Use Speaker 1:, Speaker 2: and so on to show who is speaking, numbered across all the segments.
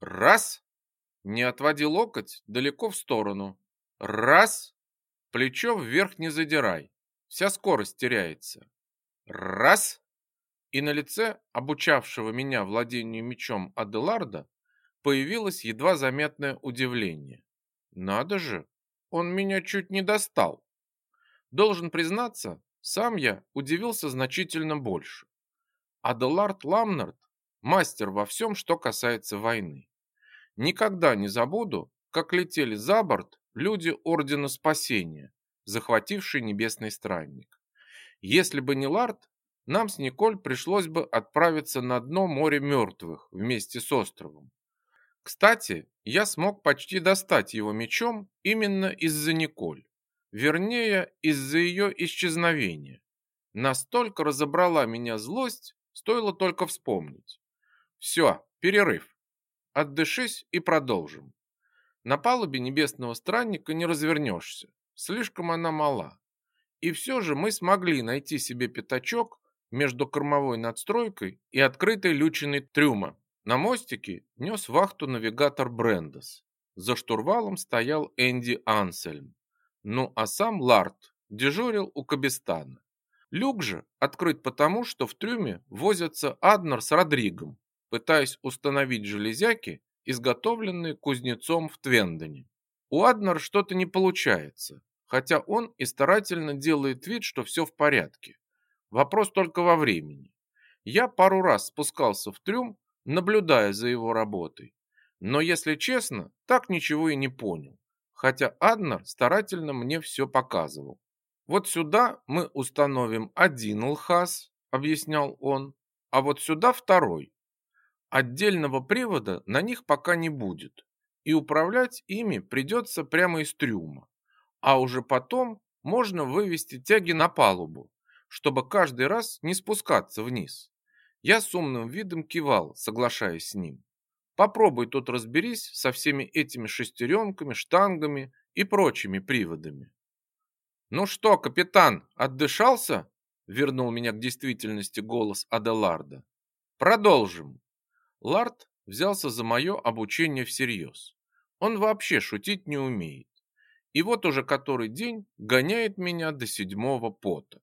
Speaker 1: Раз. Не отводи локоть далеко в сторону. Раз. Плечо вверх не задирай. Вся скорость теряется. Раз. И на лице обучавшего меня владению мечом Аделарда появилось едва заметное удивление. Надо же, он меня чуть не достал. Должен признаться, сам я удивился значительно больше. Аделард Ламнард – мастер во всем, что касается войны. Никогда не забуду, как летели за борт люди Ордена Спасения, захватившие Небесный Странник. Если бы не Лард, нам с Николь пришлось бы отправиться на дно моря мертвых вместе с островом. Кстати, я смог почти достать его мечом именно из-за Николь. Вернее, из-за ее исчезновения. Настолько разобрала меня злость, стоило только вспомнить. Все, перерыв. Отдышись и продолжим. На палубе небесного странника не развернешься, слишком она мала. И все же мы смогли найти себе пятачок между кормовой надстройкой и открытой лючиной трюма. На мостике нес вахту навигатор Брендес. За штурвалом стоял Энди Ансельм. Ну а сам Ларт дежурил у Кабистана. Люк же открыт потому, что в трюме возятся Аднер с Родригом, пытаясь установить железяки, изготовленные кузнецом в Твендоне. У Аднер что-то не получается, хотя он и старательно делает вид, что все в порядке. Вопрос только во времени. Я пару раз спускался в трюм, наблюдая за его работой. Но, если честно, так ничего и не понял хотя Аднер старательно мне все показывал. Вот сюда мы установим один лхаз, объяснял он, а вот сюда второй. Отдельного привода на них пока не будет, и управлять ими придется прямо из трюма. А уже потом можно вывести тяги на палубу, чтобы каждый раз не спускаться вниз. Я с умным видом кивал, соглашаясь с ним. Попробуй тут разберись со всеми этими шестеренками, штангами и прочими приводами. Ну что, капитан, отдышался? Вернул меня к действительности голос Аделарда. Продолжим. Лард взялся за мое обучение всерьез. Он вообще шутить не умеет. И вот уже который день гоняет меня до седьмого пота.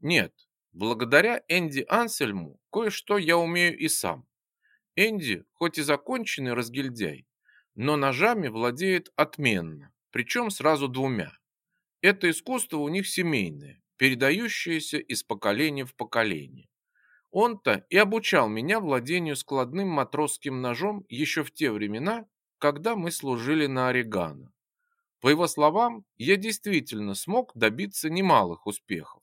Speaker 1: Нет, благодаря Энди Ансельму кое-что я умею и сам. Энди, хоть и законченный разгильдяй, но ножами владеет отменно, причем сразу двумя. Это искусство у них семейное, передающееся из поколения в поколение. Он-то и обучал меня владению складным матросским ножом еще в те времена, когда мы служили на Орегано. По его словам, я действительно смог добиться немалых успехов.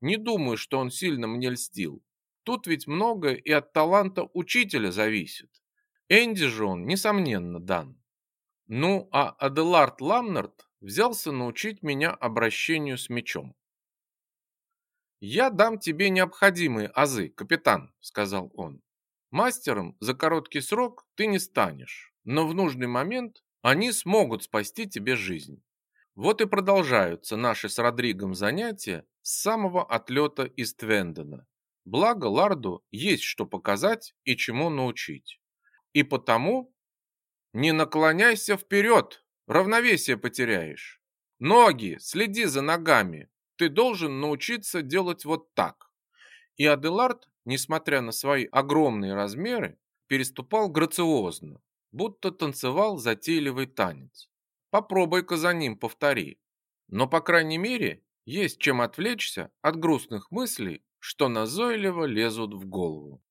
Speaker 1: Не думаю, что он сильно мне льстил. Тут ведь многое и от таланта учителя зависит. Энди же он, несомненно, дан. Ну, а Аделард Ламнард взялся научить меня обращению с мечом. «Я дам тебе необходимые азы, капитан», — сказал он. «Мастером за короткий срок ты не станешь, но в нужный момент они смогут спасти тебе жизнь. Вот и продолжаются наши с Родригом занятия с самого отлета из Твендена. Благо Ларду есть что показать и чему научить. И потому не наклоняйся вперед, равновесие потеряешь. Ноги, следи за ногами. Ты должен научиться делать вот так. И Аделард, несмотря на свои огромные размеры, переступал грациозно, будто танцевал затейливый танец. Попробуй-ка за ним повтори. Но, по крайней мере, есть чем отвлечься от грустных мыслей что назойливо лезут в голову.